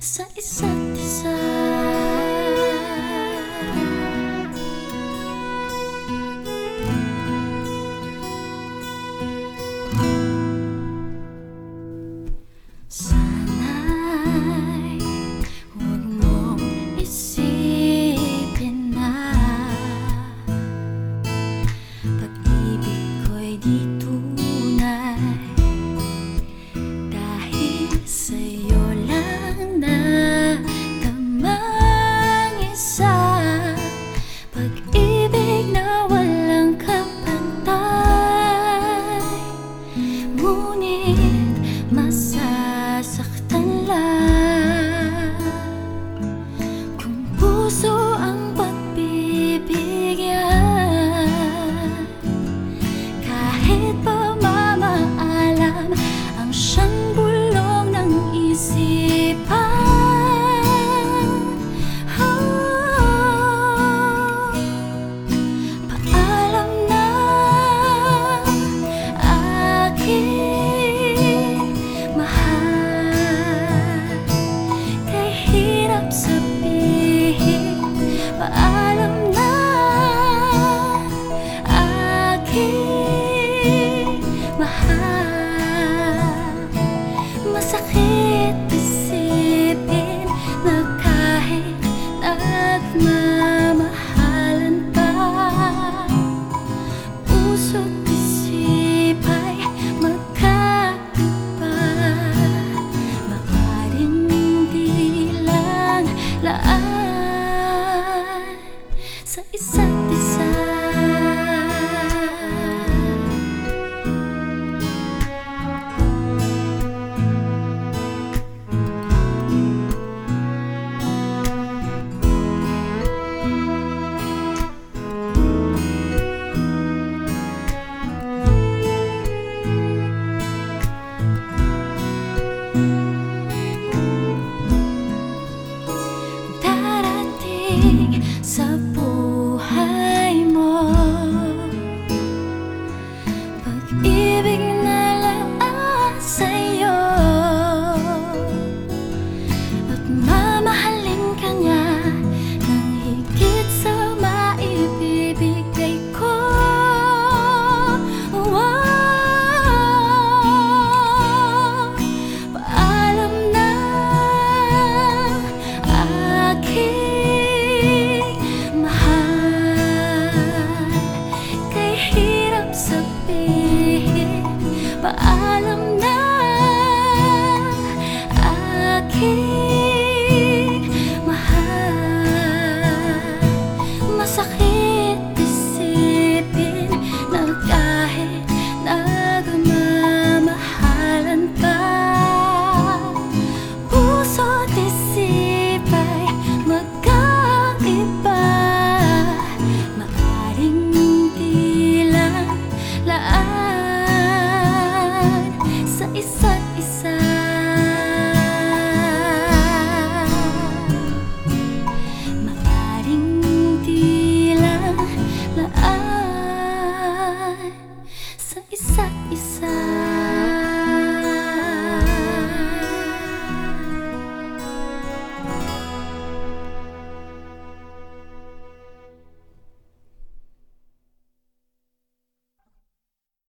Sunday. My. myself. mahal